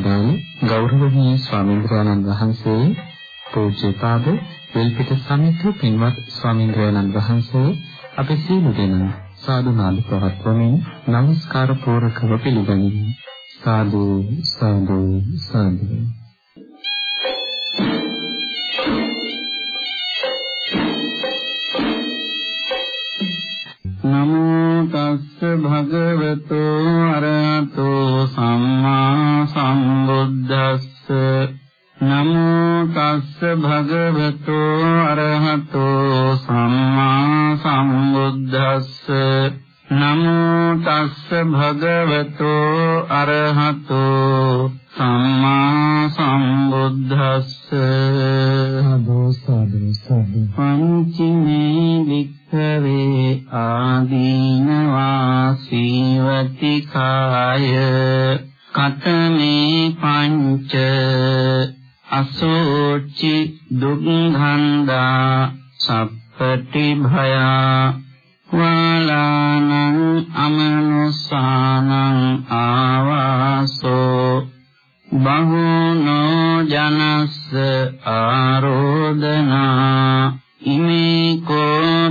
වැඩමවා වදාළ ගෞරවනීය ස්වාමීන් වහන්සේ පූජ්‍යපාද වෙල්පිට සමිත පින්වත් ස්වාමීන් වහන්සේ අපි සියලු දෙනා සාදු නාද පවත්වමින් নমස්කාර පූර්වකව පිළිගනිමු. සාදු සාදු සාදු. නමෝ තස්ස භගවතු අරහතෝ සම්මා සම්බුද්දස්ස නමෝ තස්ස භගවතු අරහතෝ සම්මා සම්බුද්දස්ස නමෝ තස්ස භගවතු අරහතෝ සම්මා සම්බුද්දස්ස සාදු සාදු සාදු පංචමේ භික්ඛවේ ආදීනවා සීවතිකාය කතමේ පංච අසෝචි දුක්ඛන්දා සප්පටි භයා වාලානං අමනුසානං ආවාසෝ බහුනෝ ජනස්ස ආරෝදනා ඉමේ කෝ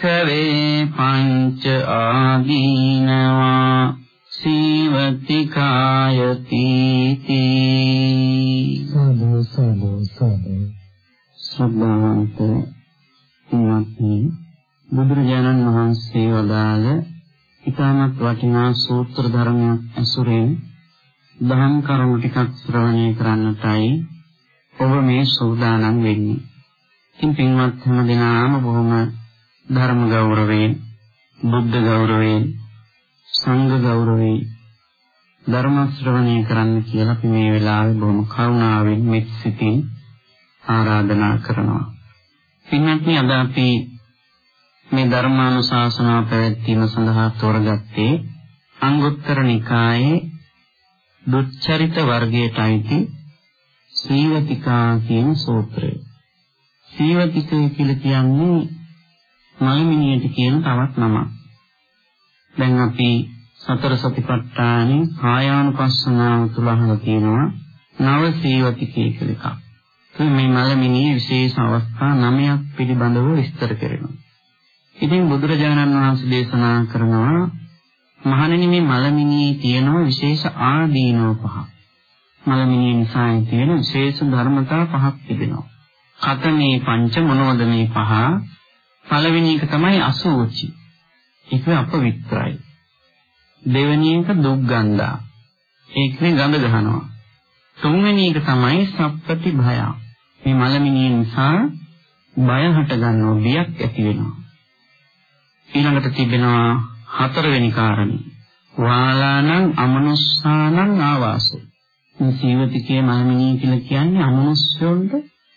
භික්ඛවේ පංච ආදීනවා සීවති කායති සාදු සාදු සාදු. සබ්බාන්ත ඉමත්නි බුදුරජාණන් වහන්සේ වදාළ ඊටමත් වටිනා සූත්‍ර ධර්මයක් ඇසුරෙන් දහම් කරුණු ටිකක් ශ්‍රවණය කරන්නටයි ඔබ මේ සූදානම් වෙන්නේ. ඉතින් පින්වත් හැම දිනාම බොහොම ධර්ම ගෞරවයෙන් බුද්ධ ගෞරවයෙන් සංඝ ගෞරවයෙන් ධර්ම ශ්‍රවණය කරන්න කියලා අපි මේ වෙලාවේ බොහොම කරුණාවෙන් මෙත් සිතින් ආරාධනා කරනවා. පින්වත්නි අද අපි මේ ධර්මානුශාසනාව පැවැත්වීම සඳහා තෝරගත්තේ අංගුත්තර නිකායේ දුච්චරිත වර්ගයට අයිති සීවතිකා කියන සූත්‍රය. සීවතිකය කියලා කියන්නේ මල්මිනියට කියන තවත් නමක්. දැන් අපි සතර සතිපට්ඨානේ කායානුපස්සනාව තුල අහලා තියෙනවා නව සීවතිකය කියලා එකක්. මේ මල්මිනියේ විශේෂ අවස්ථා නවයක් පිළිබඳව විස්තර කරනවා. ඉතින් බුදුරජාණන් වහන්සේ දේශනා කරනවා මහණෙනි මේ මලමිනියේ තියෙන විශේෂ ආදීනව පහක්. මලමිනිය නිසා තියෙන විශේෂ ධර්මතා පහක් තිබෙනවා. කතමේ පංච මොනවද මේ පහ? පළවෙනි එක තමයි අසෝචි. ඒක අපවිත්‍රයි. දෙවෙනි එක දුක්ගන්ධා. ඒකනේ ගඳ ගහනවා. තුන්වෙනි එක තමයි සප්පති භය. මේ මලමිනිය නිසා බය හට ගන්නවා, බියක් ඇති වෙනවා. ඊළඟට තිබෙනවා හතරවෙනි කාරණේ. වාලානං අමනුස්සානං ආවාසෝ. මේ සීවතිකේ මලමිනිය කියලා කියන්නේ අමනුෂ්‍යොන්ට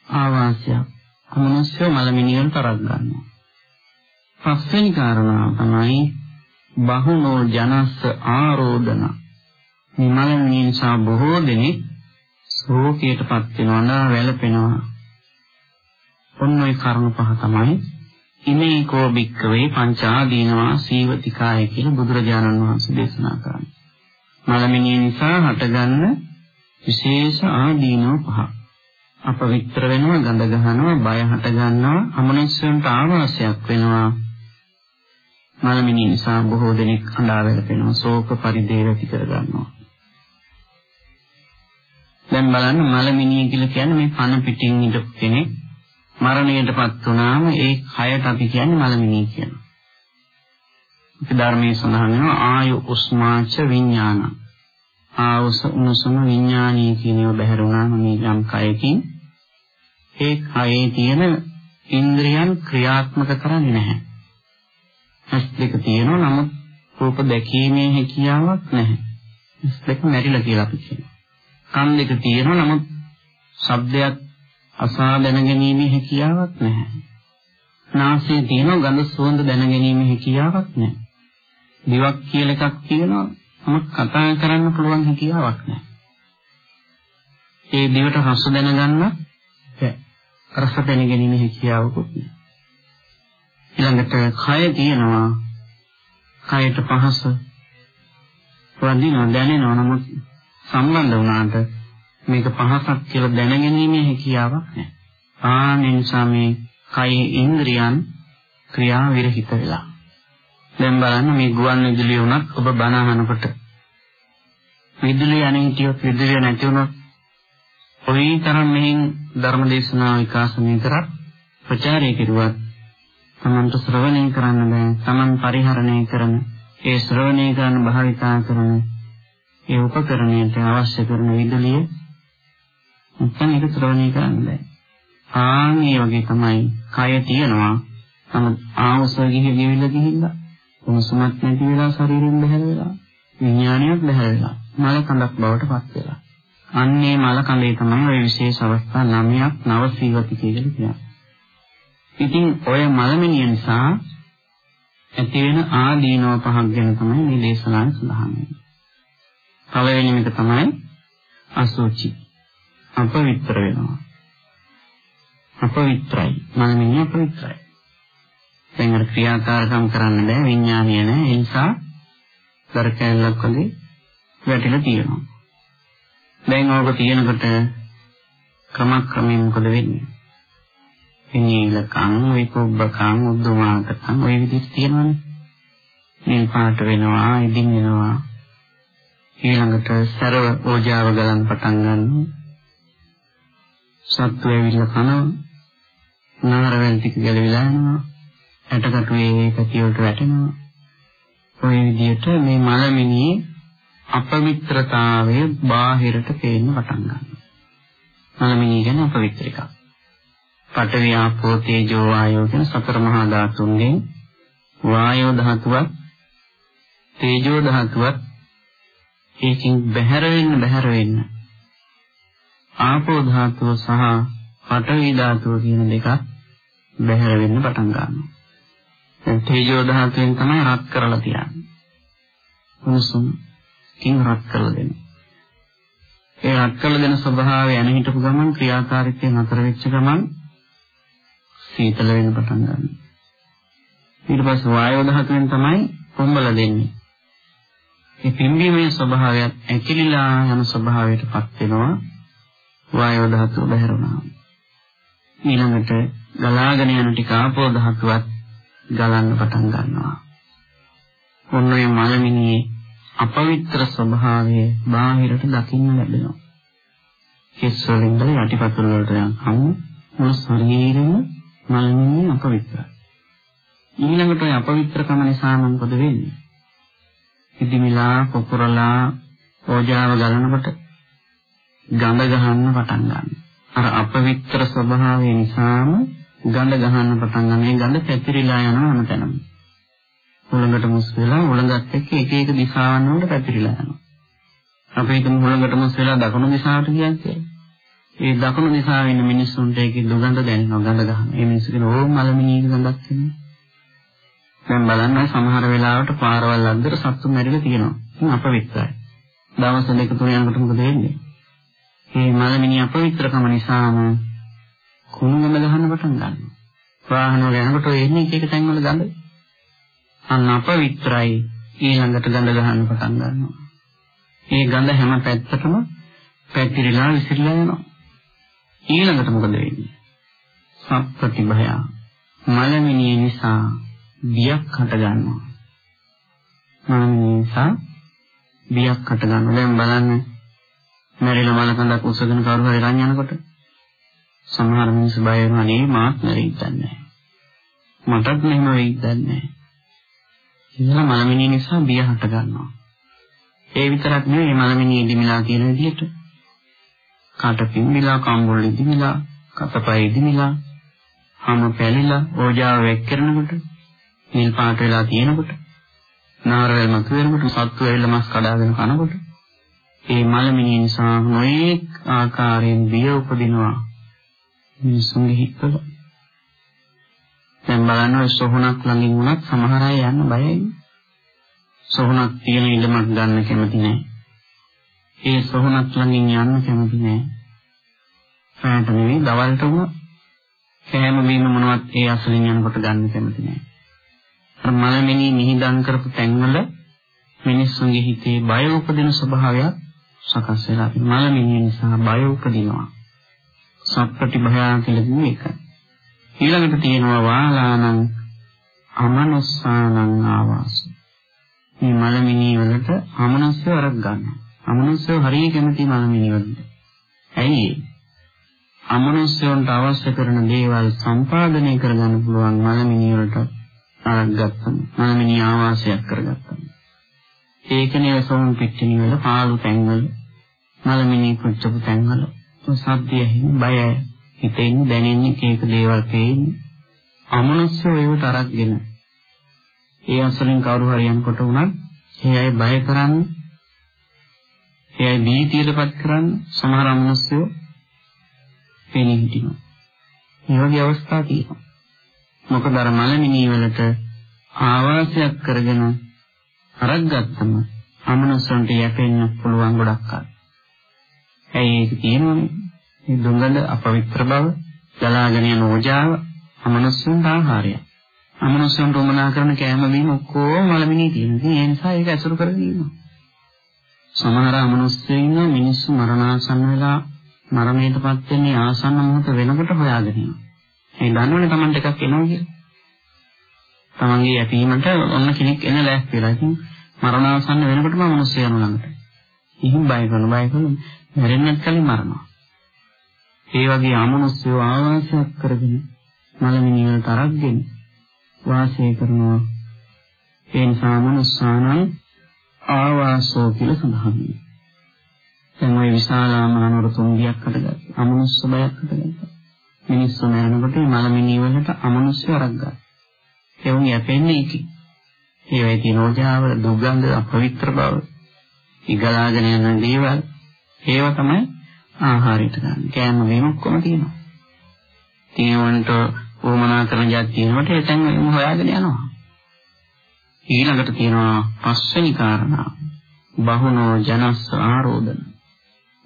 ආවාසයක්. අමනුෂ්‍ය මලමිනියන් තරක් ගන්නවා. පස්වෙනි කාරණාව තමයි බහුනෝ ජනස්ස ආරෝධන. මේ මලමිනිය නිසා බොහෝ දෙනෙක් ශෝකයටපත් වෙනවා නා වැළපෙනවා. ඔන්න ඔය කරුණු පහ තමයි ඉමේ කෝ බික්කවේ පංචාදීනවා සීවතිකාය කියලා බුදුරජාණන් වහන්සේ දේශනා කරන්නේ. මලමිනිය නිසා හටගන්න විශේෂ ආදීනව පහක්. අපවිත්‍ර වෙනවා, ගඳ ගන්නවා, බය හට ගන්නවා, අමනුෂ්‍යයන්ට ආවාසයක් වෙනවා. මලමිනී නිසා බොහෝ දෙනෙක් අඬා වැළපෙනවා, ශෝක පරිදේව ඇති කර ගන්නවා. දැන් බලන්න මලමිනිය කියලා කියන්නේ මේ පන පිටින් ඉඳපු කෙනෙක් මරණයටපත් වුණාම ඒ කයට අපි කියන්නේ මලමිනිය කියනවා. අපි ධර්මයේ සඳහන් වෙනවා ආයු උස්මාච විඥාන. ආවස උනසම විඥානීය කියනව බැහැරුණාම මේ යම් කයකින් ඒ කයේ තියෙන ඉන්ද්‍රියන් ක්‍රියාත්මක කරන්නේ නැහැ. ඇස් දෙක තියෙනවා නමුත් රූප දැකීමේ හැකියාවක් නැහැ. ඇස් දෙක මැරිලා කියලා අපි කියනවා. කන් දෙක තියෙනවා නමුත් ශබ්දයක් අසා දැනගැනීමේ හැකියාවක් නැහැ. නාසයේ තියෙන ගඳ සුවඳ දැනගැනීමේ හැකියාවක් නැහැ. දිවක් කියලා එකක් තියෙනවා නමුත් කතා කරන්න පුළුවන් හැකියාවක් නැහැ. ඒ දිවට රස දැනගන්න බැහැ. රස දැනගැනීමේ හැකියාවකුත් නැහැ. ඊළඟට කය තියෙනවා කයට පහස වදිනවා දැනෙනවා නමුත් සම්බන්ධ වුණාට මේක පහසක් කියලා දැනගැනීමේ හැකියාවක් නැහැ. ආ නිසා මේ කයි ඉන්ද්‍රියන් ක්‍රියා විරහිත වෙලා. දැන් බලන්න මේ ගුවන් විදුලිය උනත් ඔබ බණ අහනකොට විදුලිය අනේ හිටියොත් විදුලිය නැති වුණොත් ඔය තරම් මෙහින් ධර්ම දේශනා විකාශනය කරත් ප්‍රචාරය කෙරුවත් තමන්ට ශ්‍රවණය කරන්න බෑ. තමන් පරිහරණය කරන ඒ ශ්‍රවණය කරන භාවිතා කරන ඒ උපකරණයට අවශ්‍ය කරන විදුලිය නැත්නම් ඒක ශ්‍රවණය කරන්න බෑ. ආන් මේ වගේ තමයි කය තියෙනවා. නමුත් ආවස ගිහින් ගෙවිලා ගිහිල්ලා උණුසුමක් නැති වෙලා ශරීරයෙන් බහැර වෙලා විඥානයක් බහැර වෙලා මල කඳක් බවට පත් වෙලා. අන්නේ මල කඳේ තමයි ওই විශේෂ අවස්ථා 9ක් නව සීවති කියලා කියන්නේ. ඉතින් ඔය මලමිනිය නිසා ඇති වෙන ආදීනව පහක් ගැන තමයි මේ දේශනාවේ සඳහන් වෙන්නේ. පළවෙනි එක තමයි අසුචි. අපවිත්‍ර වෙනවා. අපවිත්‍රයි. මනමිනිය අපවිත්‍රයි. දැන් අර ක්‍රියාකාරකම් කරන්න බෑ විඥානය නෑ. ඒ නිසා දර කැලලක් වගේ වැටිලා තියෙනවා. දැන් ඕක තියෙනකොට ක්‍රමක්‍රමයෙන් මොකද වෙන්නේ? නිලකම්, විකුබ්බකම්, උද්දුමාකකම් ওই විදිහට තියෙනවනේ. නිල් පාට වෙනවා, ඉදින් වෙනවා. ඊළඟට සරව ඕජාව ගලන් පටන් ගන්නවා. සත්තු ඇවිල්ලා කනවා. නාරවැල් ටික ගැලවිලා යනවා. ඇටකටුවේ පැතිවලට වැටෙනවා. ওই විදිහට මේ මලමිනියේ අපවිත්‍රතාවය බාහිරට පේන්න පටන් ගන්නවා. මලමිනිය කියන්නේ අපවිත්‍ර එකක්. පඨවි ආපෝ තේජෝ වායෝ කියන සතර මහා ධාතුන්ගෙන් වායෝ ධාතුවත් තේජෝ ධාතුවත් ඒකින් බැහැර වෙන්න බැහැර වෙන්න ආපෝ ධාතුව සහ පඨවි ධාතුව කියන දෙක බැහැර වෙන්න පටන් ගන්නවා. දැන් තේජෝ ධාතුවෙන් තමයි රත් කරලා තියන්නේ. උණුසුම් කින් රත් කරලා දෙන්නේ. ඒ රත් කරලා දෙන ස්වභාවය එන හිටපු ගමන් ක්‍රියාකාරීත්වය නතර වෙච්ච ගමන් සීතල වෙන්න පටන් ගන්නවා. ඊට පස්සේ වායෝ ධාතුවෙන් තමයි පොම්බල දෙන්නේ. මේ පිම්බීමේ ස්වභාවයත් ඇකිලිලා යන ස්වභාවයටපත් වෙනවා වායෝ ධාතුව බැහැරුණා. ඊළඟට ගලාගෙන යන ටික ආපෝ ධාතුවත් ගලන්න පටන් ගන්නවා. ඔන්නේ මලමිනියේ අපවිත්‍ර ස්වභාවය බාහිරට දකින්න ලැබෙනවා. කෙස් වලින් බල යටිපතුල් වලට යනකම් මුළු ශරීරෙම මලමිනිය අපවිත්‍රයි. ඊළඟට ඔය අපවිත්‍රකම නිසා මොකද වෙන්නේ? ඉදිමිලා පොකුරලා ඕජාව ගලනකොට ගඳ ගහන්න පටන් ගන්නවා. අර අපවිත්‍ර ස්වභාවය නිසාම ගඳ ගහන්න පටන් ගන්න. මේ ගඳ පැතිරිලා යනවා හැමතැනම. උලඟට මුස් වෙලා උලඟත් එක්ක එක එක දිශාවන් වලට පැතිරිලා යනවා. අපි හිතමු උලඟට මුස් වෙලා දකුණු දිශාවට කියන්නේ. ඒ දකුණු දිශාවේ ඉන්න මිනිස්සුන්ට ඒකේ දුගඳ දැනෙනවා ගඳ ගන්න. ඒ මිනිස්සු කියන ඕම් මලමිනී ගඳක් එනවා. දැන් බලන්න සමහර වෙලාවට පාරවල් අද්දර සත්තු මැරිලා තියෙනවා. ඉතින් අපවිත්‍රයි. දවස් දෙක තුන යනකොට මොකද වෙන්නේ? මේ මලමිනී අපවිත්‍රකම නිසාම කුණු ගඳ ගන්න පටන් ගන්නවා. වාහන වල යනකොට එන්නේ එක එක තැන් වල ගඳ. අන්න අපවිත්‍රයි ඊළඟට ගඳ ගන්න පටන් ගන්නවා. මේ ගඳ හැම පැත්තටම පැතිරිලා විසිරලා යනවා. ඊළඟට මොකද වෙන්නේ? සත්පති භය මලමිනිය නිසා බියක් හට ගන්නවා. මලමිනිය නිසා බියක් හට ගන්නවා. දැන් බලන්න මැරිලා මල කඳක් උසගෙන කවුරු හරි රන් යනකොට සමහර මිනිස්සු බය වෙනවා නේ මාත් මැරෙයිද නැහැ. මටත් මෙහෙම වෙයිද නැහැ. ඉතින් මලමිනිය නිසා බිය හට ගන්නවා. ඒ විතරක් නෙවෙයි මලමිනිය ඉදිමිලා කියන විදිහට කට පිම්බිලා කම්බුල් ඉදිමිලා කතපය ඉදිමිලා හැම පැලිලා ඕජාව වෙක් කරනකොට නිල් පාට වෙලා තියෙනකොට නාරවැල් මත වෙනකොට සත්තු ඇවිල්ලා මස් කඩාගෙන කනකොට ඒ මලමිනිය නිසා නොඑක් ආකාරයෙන් බිය උපදිනවා. මිනිසුන්ගේ හිතවල දැන් බලන්න ඔය සොහනක් ළඟින් වුණත් සමහර අය යන්න බයයි. සොහනක් තියෙන ඉඩමක් ගන්න කැමති නැහැ ඒ සොහනක් ළඟින් යන්න කැමති නෑ. සෑහට නෙවෙයි දවල්ට වුණ කෑම බීම මොනවත් ඒ අසලින් යනකොට ගන්න කැමති නෑ. අර මලමිනී නිහිදන් කරපු තැන්වල මිනිස්සුන්ගේ හිතේ බය උපදින ස්වභාවයක් සකස් වෙලා මලමිනිය නිසා බය උපදිනවා. සප්පටිභයා කියලා කිව්වේ ඒකයි. ඊළඟට තියෙනවා වාලානං අමනුස්සානං ආවාස. මේ මලමිනිය වලට අමනුස්සය වරක් ගන්නවා. අමනුස්සය හරිය කැමති මලමිනිය වලට. ඇයි අමනුස්සයන්ට අවශ්‍ය කරන දේවල් සම්පාදනය කරගන්න පුළුවන් මලමිනිය වලට අරක් ගත්තම මලමිනිය ආවාසයක් කරගත්තා. ඒකනේ සෝම් පිටිනි වල පාළු තැන්වල මලමිනිය කුච්චපු තැන්වල සද්දය හිමි බයයි හිතෙන් දැනෙන්නේ කීක දේවල් පේන්නේ අමනුෂ්‍ය වේවට අරක්ගෙන ඒ අසලින් කවුරු හරි යනකොට උනත් ඒ අය බය කරන්නේ ඒ අය බීතියටපත් කරන්නේ සමහර අමනුෂ්‍යෝ පෙනී හිටිනවා මේ වගේ අවස්ථා තියෙනවා මොකද අර මලමිනී වලට ආවාසයක් කරගෙන අරක් ගත්තම අමනුෂ්‍යන්ට යැපෙන්න පුළුවන් ගොඩක් අය. ඇයි ඒක තියෙනවනේ? මේ දුඟඳ අපවිත්‍ර බව, ජලාගෙන යන ඕජාව අමනුෂ්‍යන්ට ආහාරය. අමනුෂ්‍යන්ට උමනා කරන කෑම බීම ඔක්කොම මලමිනී තියෙනවා. ඒ නිසා ඒක ඇසුරු කරගෙන ඉන්නවා. සමහර අමනුෂ්‍යයෝ ඉන්න මිනිස්සු මරණාසන්න වෙලා මරණයටපත් වෙන්නේ ආසන්න මොහොත වෙනකොට හොයාගෙන යනවා. ඒ දන්නවනේ Tamanට එකක් එනවා කියලා. තමන්ගේ යැපීමට ඔන්න කෙනෙක් එන ලෑස්ති වෙලා. ඉතින් මරණාසන්න වෙනකොටම මිනිස්සු යන ළඟට. ඉහිම් බය කරන බය කරන මැරෙන්නත් කලින් මරනවා. ඒ වගේ අමනුෂ්‍යව ආවාසයක් කරගෙන මලමිනී වලට අරගෙන වාසය කරනවා. ඒ නිසා මනුස්සානං ආවාසෝ කියලා සඳහන් වෙනවා. දැන් ওই විශාලාමානවර තුන්දියක් හදගත්තා. අමනුෂ්‍ය බයක් හදගත්තා. මිනිස්සු මරනකොට මලමිනී වලට අමනුෂ්‍ය අරක් ගන්නවා. ඒ වුන් යැපෙන්නේ ඒකේ. ඒ වගේ තිනෝජාව, දුගඳ, අපවිත්‍ර බව, ඉගලාගෙන යන දේවල් ඒවා තමයි ආහාරයට ගන්න. කෑම වීම ඔක්කොම තියෙනවා. තියෙනවන්ට වමනා කරන જાතියෙනකොට ඒ තැන් හොයාගෙන යනවා. ඊළඟට තියෙනවා පස්වෙනි කාරණා. බහුනෝ ජනස්ස ආරෝධන.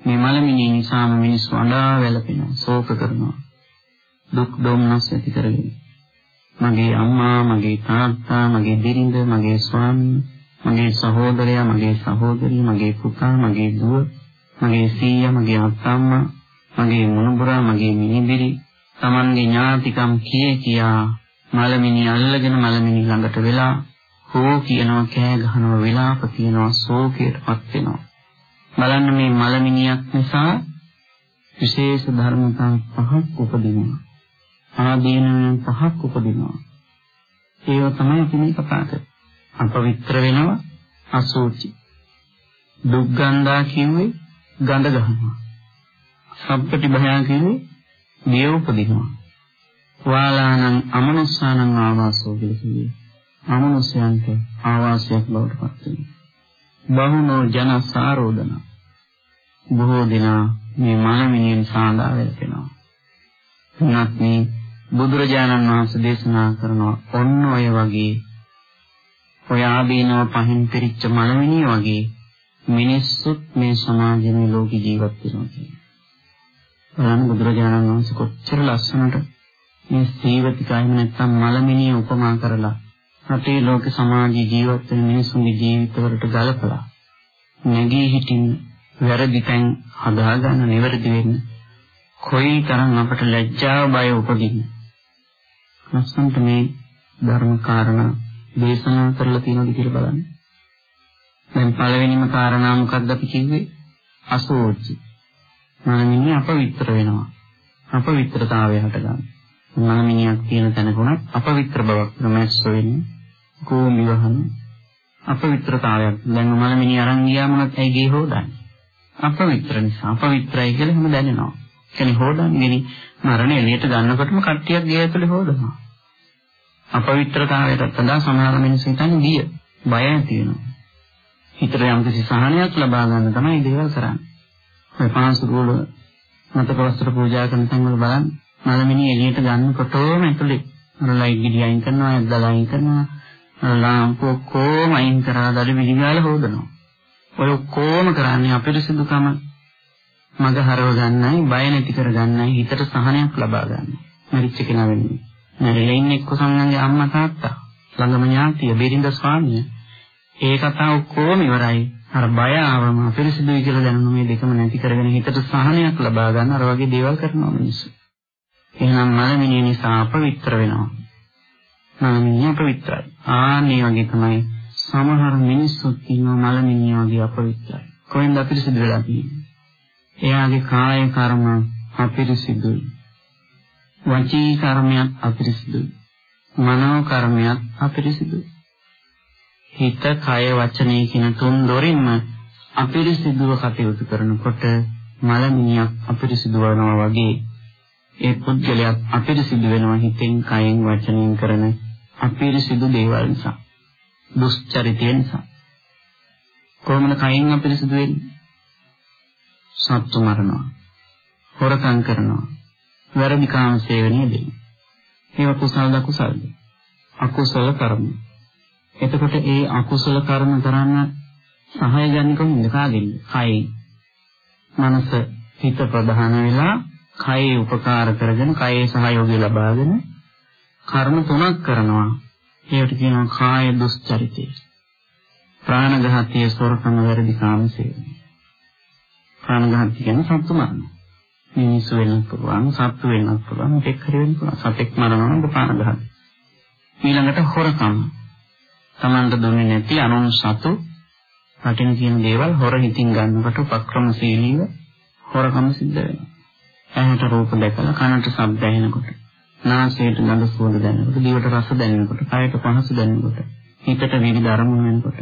මේ මලමිනී නිසාම මිනිස්සු අඬා වැළපෙනවා, ශෝක කරනවා. දුක් දුම්නස් ඇති කරගෙන. මගේ අම්මා, මගේ තාත්තා, මගේ බිරිඳ, මගේ ස්වාමී, මගේ සහෝදරයා, මගේ සහෝදරිය, මගේ පුතා, මගේ දුව, මගේ සීයා, මගේ අත්තම්මා, මගේ මුණුබුරා, මගේ මිනිබිරි, Tamanගේ ඥාතිකම් කියේ කියා මලමිනි අල්ලගෙන මලමිනි ළඟට වෙලා හෝ කියනවා කෑ ගහනවා විලාප කියනවා ශෝකයටපත් වෙනවා බලන්න මේ මලමිනියක් නිසා විශේෂ ධර්මතා පහක් උපදිනවා ආදීනයන් පහක් උපදිනවා. ඒව තමයි අපි මේ කතා කරන්නේ. අපවිත්‍ර වෙනවා අසෝචි. දුක්ගන්ධා කිව්වේ ගඳ ගහනවා. සබ්බටි භයා කිව්වේ දිය උපදිනවා. වාලානං අමනුස්සානං ආවාසෝ කියලා කිව්වේ. අමනුෂ්‍යයන්ට ආවාසයක් බවට පත් වෙනවා. බහුනෝ ජන සාරෝධන බොහෝ දිනා මේ මනමිනියෙන් සාඳා වෙනවා. එනත් මේ බුදුරජාණන් වහන්සේ දේශනා කරනවා ඔන්න ඔය වගේ ඔය ආදීනව පහින් පිරිච්ච මලමිනිය වගේ මිනිස්සුත් මේ සමාජයේ ලෝක ජීවත් වෙනවා කියන්නේ. බලන්න බුදුරජාණන් වහන්සේ කොච්චර ලස්සනට මේ සීවතිකයිම නැත්තම් මලමිනිය උපමා කරලා රටේ ලෝක සමාජී ජීවත් වෙන මිනිසුන්ගේ ජීවිතවලට ගලපලා නැගී හිටින් වැරදි තැන් හදාගන්න නිවැරදි වෙන්න කොයිතරම් අපට ලැජ්ජාව බය උපදින්නේ ලස්සන්ට මේ ධර්ම කාරණා දේශනා කරලා තියෙනවද කියලා බලන්න. දැන් පළවෙනිම කාරණා මොකක්ද අපි කිව්වේ? අසෝචි. මනමිනිය අපවිත්‍ර වෙනවා. අපවිත්‍රතාවය හටගන්න. මනමිනියක් තියෙන තැනකුණත් අපවිත්‍ර බවක් ප්‍රමේශ වෙන්නේ. කෝමි වහන අපවිත්‍රතාවයක්. දැන් මනමිනිය අරන් ගියාම උනත් ඇයි ගේ හොදන්නේ? අපවිත්‍ර නිසා අපවිත්‍රයි කියලා හැම දැනෙනවා. කියන්නේ හොදන්නේ මරණ එළියට ගන්නකොටම කට්ටියක් ගේ ඇතුලේ හොදනවා. අපවිත්‍රතාවයට සඳහා සමහර මිනිස්සු හිතන්නේ බිය, බය ඇති වෙනවා. හිතට යම්කිසි සහනයක් ලබා ගන්න තමයි දේවල් කරන්නේ. ඔය පාන්සුරුවල මතක වස්ත්‍ර පූජා කරන තැන්වල බලන්න මලමිනි එළියට ගන්නකොටම ඇතුලේ අර ලයිට් ගිඩි අයින් කරනවා, ඇද්දලා අයින් කරනවා, ලාම්පු ඔක්කොම අයින් කරලා දඩ විදිහාල හොදනවා. ඔය ඔක්කොම කරන්නේ අපිරිසිදුකම මග හරව ගන්නයි, බය නැති කර ගන්නයි, හිතට සහනයක් ලබා ගන්නයි. මරිච්ච කෙනා වෙන්නේ. මැරිලා ඉන්නේ එක්ක සංගම්ගේ අම්මා තාත්තා ළඟම ඥාතිය බෙරිඳ ස්වාමිය ඒ කතාව කොහොම ඉවරයි අර බය ආවම අපිරිසිදුයි කියලා දැනුන මේ දෙකම නැති කරගෙන හිතට සහනයක් ලබා ගන්න අර වගේ දේවල් කරනවා මිනිස්සු. එහෙනම් මලමිනිය නිසා අපවිත්‍ර වෙනවා. මලමිනිය අපවිත්‍රයි. ආන්නේ වගේ තමයි සමහර මිනිස්සුත් ඉන්නවා මලමිනිය වගේ අපවිත්‍රයි. කොහෙන්ද අපිරිසිදු වෙලා තියෙන්නේ? එයාගේ කාය කර්ම අපිරිසිදුයි. වචී කර්මයක් අපිරිසිදුයි. මනෝ කර්මයක් අපිරිසිදුයි. හිත, කය, වචනය කියන තුන් දොරින්ම අපිරිසිදුව කටයුතු කරනකොට මලමිනියක් අපිරිසිදු වෙනවා වගේ ඒ පුද්ගලයා අපිරිසිදු වෙනවා හිතෙන්, කයෙන්, වචනයෙන් කරන අපිරිසිදු දේවල් නිසා. දුෂ්චරිතය නිසා. කොහොමද කයින් අපිරිසිදු වෙන්නේ? සත්තු මරනවා. හොරකම් කරනවා. වැරදි කාම සේවනයේ දෙන්නේ. ඒවා කුසල දකුසල්ද? අකුසල කර්ම. එතකොට ඒ අකුසල කර්ම කරන්න සහාය ගන්න කොහොමද කාගෙන්ද? කයි. මනස හිත ප්‍රධාන වෙලා කයේ උපකාර කරගෙන කයේ සහයෝගය ලබාගෙන කර්ම තුනක් කරනවා. ඒකට කියනවා කාය දුස්චරිතය. ප්‍රාණඝාතය, සොරකම, වැරදි කාම සේවනය. ප්‍රාණඝාතය කියන්නේ සත්තු මරණ. මිනිස්සු වෙන්න පුළුවන්, සත්තු වෙන්නත් පුළුවන්, මොකෙක් හරි වෙන්න පුළුවන්. සතෙක් මරනවා නම් ප්‍රාණඝාතය. ඊළඟට හොරකම. Tamanට දුන්නේ නැති අනුන් සතු රටින් කියන දේවල් හොර හිතින් ගන්නකොට උපක්‍රමශීලීව හොරකම සිද්ධ වෙනවා. ඇහැට රූප දැකලා කනට ශබ්ද ඇහෙනකොට නාසයට ගඳ සුවඳ දැනෙනකොට දිවට රස දැනෙනකොට කයට පහස දැනෙනකොට හිතට විවිධ අරමුණු වෙනකොට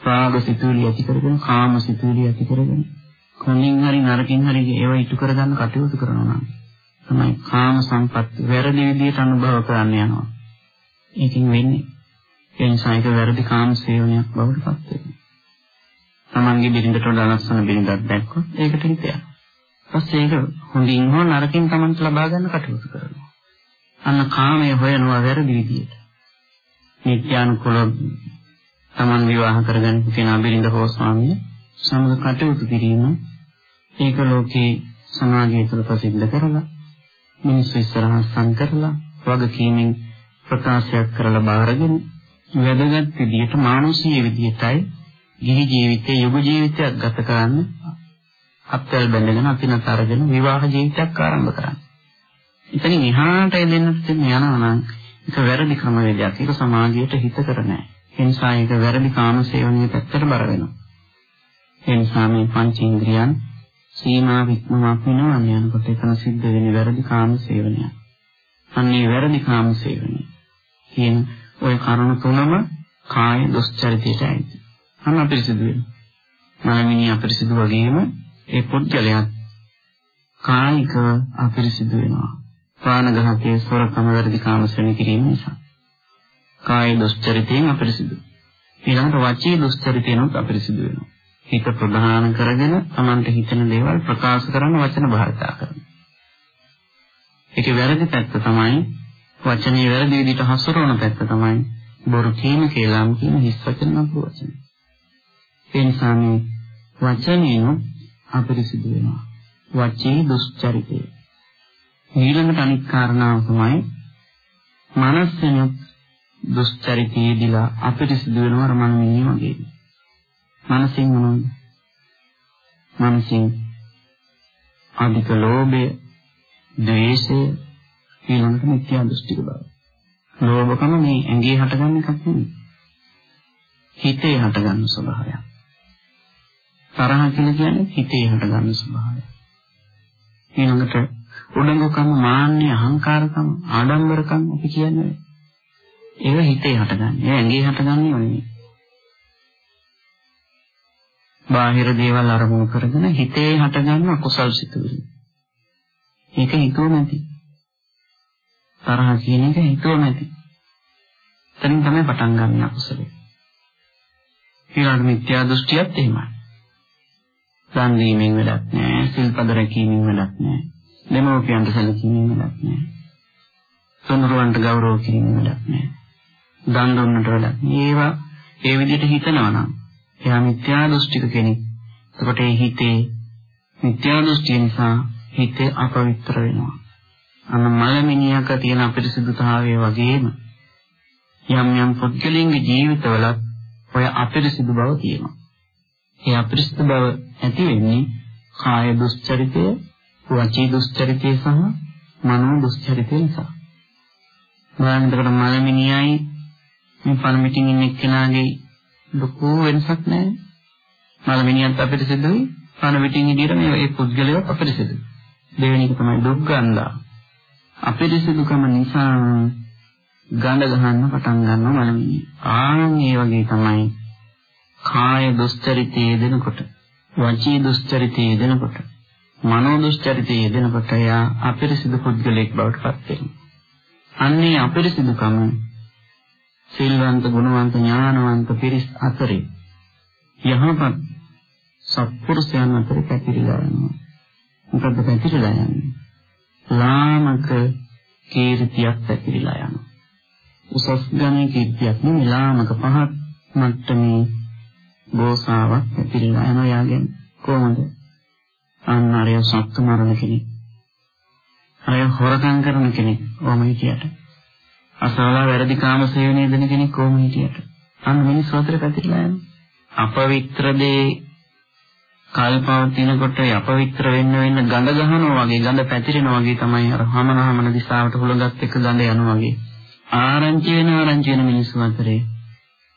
රාග සිතුවිලි ඇති කරගෙන කාම සිතුවිලි ඇති කරගෙන කොනින් හරි නරකින් හරි ඒවා ඉටු කරගන්න කටයුතු කරනවා නම් තමයි කාම සම්පatti වැරදි විදිහට අනුභව කරන්න යනවා. ඒකින් වෙන්නේ ඒ නිසා ඒක වැරදි කාම සේවනයක් බවට පත් වෙනවා. තමන්ගේ බිරිඳට වඩා ලස්සන බිරිඳක් දැක්කොත් ඒකට හිතයක්. ඊපස්සේ ඒක හොඳින් හෝ නරකින් තමන්ට ලබා ගන්න කටයුතු කරනවා. අන්න කාමයේ හොයනවා වැරදි විදිහට. නිත්‍යානුකූල තමන් විවාහ කරගන්න කෙනා බිරිඳ හෝ ස්වාමිය සමග කටයුතු කිරීම ඒක ලෝකේ සමාජය තුළ ප්‍රසිද්ධ කරලා මිනිස්සු ඉස්සරහා සංකරලා වගකීමෙන් ප්‍රකාශයක් කරලා බාරගෙන වැදගත් විදියට මානසික විදියටයි ගිහි ජීවිතයේ යුග ජීවිතයක් ගත කරන්න අත්වල බැඳගෙන අතිනත අරගෙන විවාහ ජීවිතයක් ආරම්භ කරන්න. ඉතින් එහාට එදෙන්නට යනවා නම් ඒක වැරදි ක්‍රමවේදයක්. ඒක සමාජයට හිතකර නැහැ. ඒ නිසා ඒක වැරදි කාම සේවනයේ පැත්තට බර වෙනවා. ඒ නිසා මේ පංචේන්ද්‍රියන් සීමා වික්මමක් වෙනවන්න යනකොට එතන සිද්ධ වෙන්නේ වැරදි කාම සේවනය. අන්නේ වැරදි කාම සේවනය. කියන ওই කරුණු තුනම කාය දුස්චරිතයට ඇයිති. අන්න අපිරිසිදු වෙනවා. මනමිනී අපිරිසිදු වගේම ඒ පුද්ගලයා කායික අපිරිසිදු වෙනවා. ප්‍රාණඝාතයේ සොරකම වැරදි කාම ශ්‍රේණි කිරීම නිසා. කාය දුස්චරිතයෙන් අපිරිසිදු. ඊළඟට වචී දුස්චරිතයෙන් අපිරිසිදු වෙනවා. හිත ප්‍රධාන කරගෙන Tamante හිතන දේවල් ප්‍රකාශ කරන වචන භාවිතා කරනවා. ඒකේ වැරදි පැත්ත තමයි වචනේ වැරදි විදිහට හසුරවන පැත්ත තමයි බොරු කීම කේලම් කියන හිස් වචන නපුර වචන. ඒ නිසා මේ වචනේන අපිරිසිදු වෙනවා. වචී දුස්චරිතය. ඊළඟට අනිත් කාරණාව තමයි මනසෙන දුස්චරිතයේදීලා අපිරිසිදු වෙනවා රමණීය වගේ. මනසින් මොනවද? මනසින් අධික ලෝභය, ද්වේෂය, ඊළඟට මිත්‍යා දෘෂ්ටික බව. ලෝභකම මේ ඇඟේ හටගන්න එකක් නෙමෙයි. හිතේ හටගන්න ස්වභාවයක්. තරහ කියලා කියන්නේ හිතේ හටගන්න ස්වභාවයක්. ඊළඟට උඩඟුකම, මාන්නය, අහංකාරකම, ආඩම්බරකම් අපි කියන්නේ ඒව හිතේ හටගන්නේ. ඒ ඇඟේ හටගන්නේ නෙමෙයි. බාහිර දේවල් අරමුණු කරගෙන හිතේ හටගන්න අකුසල් සිතුවිලි. ඒක හිතුව නැති. තරහ කියන එක හිතුව නැති. එතනින් තමයි පටන් ගන්න අකුසලේ. ඊළඟ මිත්‍යා දෘෂ්ටියත් එහෙමයි. දන් දීමෙන් වැඩක් නැහැ, සිල්පද රැකීමෙන් වැඩක් නැහැ. දෙමෝපියන්ට සැලකීමෙන් වැඩක් නැහැ. සොනරුවන්ට ගෞරව කිරීමෙන් වැඩක් නැහැ. දන් දුන්නට වැඩක් නැහැ. ඒවා ඒ විදිහට හිතනවා නම් එයා මිත්‍යා දෘෂ්ටික කෙනෙක්. එතකොට ඒ හිතේ මිත්‍යා දෘෂ්ටිය නිසා හිතේ අපවිත්‍ර වෙනවා. අන්න මලමිනියක තියෙන අපිරිසිදුතාවය වගේම යම් යම් පුද්ගලයන්ගේ ජීවිතවලත් ඔය අපිරිසිදු බව තියෙනවා. ඒ අපිරිසිදු බව ඇති වෙන්නේ කාය දුස්චරිතය, වචී දුස්චරිතය සහ මනෝ දුස්චරිතය නිසා. බලන්න එතකොට මලමිනියයි මේ පරමිටින් ඉන්න එක්කෙනාගේ ලොකු වෙනසක් නැහැ. මලමිනියත් අපිරිසිදුයි, පරමිටින් ඉදිරියට මේ ඒ පුද්ගලයා අපිරිසිදුයි. දෙවෙනි එක තමයි දුක් ගන්නවා. අපිරිසිදුකම නිසා ගඳ ගහන්න පටන් ගන්නවා මලමිනිය. ආන් ඒ වගේ තමයි කාය දුස්චරිතයේ දෙනකොට, වචී දුස්චරිතයේ දෙනකොට, මනෝ දුස්චරිතයේ දෙනකොට යා අපිරිසිදු පුද්ගලෙක් බවට පත් වෙනවා. අන්නේ අපිරිසිදුකම සිල්වන්ත ගුණවන්ත ඥානවන්ත පිරිස් අතරේ යහපත් සත්පුරුෂයන් අතර පැතිරිලා යනවා. මොකද පැතිරිලා යන්නේ? ලාමක කීර්තියක් පැතිරිලා යනවා. උසස් ගණේ කීර්තියක් නෙමෙයි ලාමක පහත් මට්ටමේ ගෝසාවක් පැතිරිලා යනවා යාගෙන් කොහොමද? අන්නරිය සත්තු මරණ කෙනෙක්. අය හොරකම් කරන කෙනෙක් ඕම හිටියට. අසවලා වැරදි කාම සේවනයේ දෙන කෙනෙක් ඕම හිටියට. අන්න මිනිස් අතර පැතිරලා යනවා. අපවිත්‍ර දේ කල්පවතිනකොට අපවිත්‍ර වෙන්න වෙන්න ගඳ ගහනවා වගේ ගඳ පැතිරෙනවා වගේ තමයි අර හමන හමන දිශාවට හුලඟත් එක්ක ගඳ යනවා වගේ. ආරංචි වෙන ආරංචි වෙන මිනිස්සු අතරේ